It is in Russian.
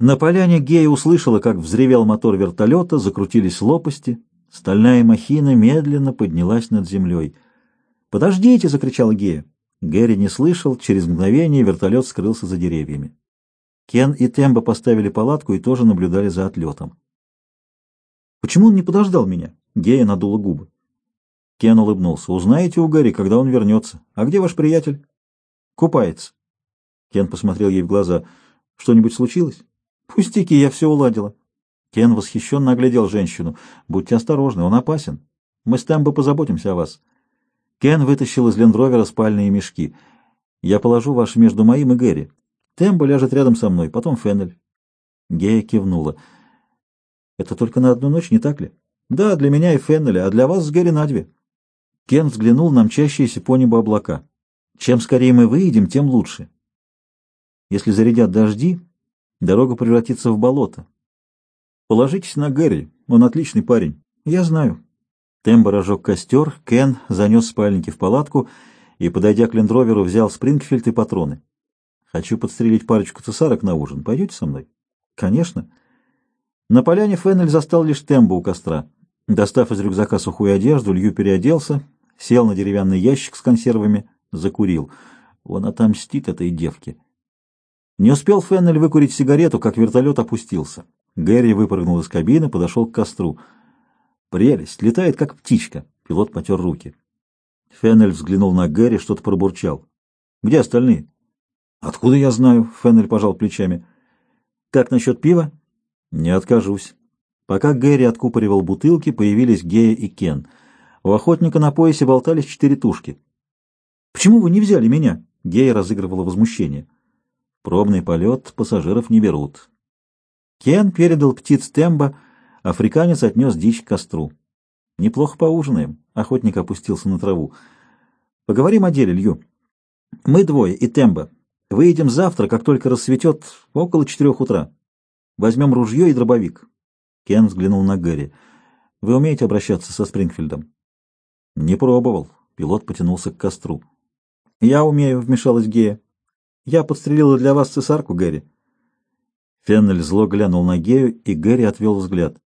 На поляне Гея услышала, как взревел мотор вертолета, закрутились лопасти, стальная махина медленно поднялась над землей. «Подождите!» — закричала Гея. Гэри не слышал, через мгновение вертолет скрылся за деревьями. Кен и Тембо поставили палатку и тоже наблюдали за отлетом. «Почему он не подождал меня?» Гея надула губы. Кен улыбнулся. «Узнаете у Гэри, когда он вернется. А где ваш приятель?» «Купается». Кен посмотрел ей в глаза. «Что-нибудь случилось?» «Пустяки, я все уладила». Кен восхищенно оглядел женщину. «Будьте осторожны, он опасен. Мы с Тембо позаботимся о вас». Кен вытащил из лендровера спальные мешки. «Я положу ваши между моим и Гэри. Тембо ляжет рядом со мной, потом Феннель». Гея кивнула. «Это только на одну ночь, не так ли?» «Да, для меня и Феннеля, а для вас с Гэри на две». Кен взглянул на мчащиеся по небу облака. «Чем скорее мы выйдем, тем лучше. Если зарядят дожди, дорога превратится в болото. Положитесь на Гэри, он отличный парень. Я знаю». Тембо разжег костер, Кен занес спальники в палатку и, подойдя к лендроверу, взял Спрингфильд и патроны. «Хочу подстрелить парочку цесарок на ужин. Пойдете со мной?» «Конечно». На поляне Феннель застал лишь Тембо у костра. Достав из рюкзака сухую одежду, Лью переоделся, сел на деревянный ящик с консервами, закурил. Он отомстит этой девке. Не успел Феннель выкурить сигарету, как вертолет опустился. Гэри выпрыгнул из кабины, подошел к костру. Прелесть, летает как птичка. Пилот потер руки. Феннель взглянул на Гэри, что-то пробурчал. Где остальные? Откуда я знаю? Феннель пожал плечами. Как насчет пива? Не откажусь. Пока Гэри откупоривал бутылки, появились Гея и Кен. У охотника на поясе болтались четыре тушки. «Почему вы не взяли меня?» Гея разыгрывала возмущение. «Пробный полет пассажиров не берут». Кен передал птиц Темба, Африканец отнес дичь к костру. «Неплохо поужинаем», — охотник опустился на траву. «Поговорим о деле, Лью. Мы двое и Тембо. Выйдем завтра, как только рассветет, около четырех утра. Возьмем ружье и дробовик». Кен взглянул на Гэри. «Вы умеете обращаться со Спрингфилдом?» «Не пробовал». Пилот потянулся к костру. «Я умею», — вмешалась Гея. «Я подстрелила для вас цесарку, Гэри». Феннель зло глянул на Гею, и Гэри отвел взгляд.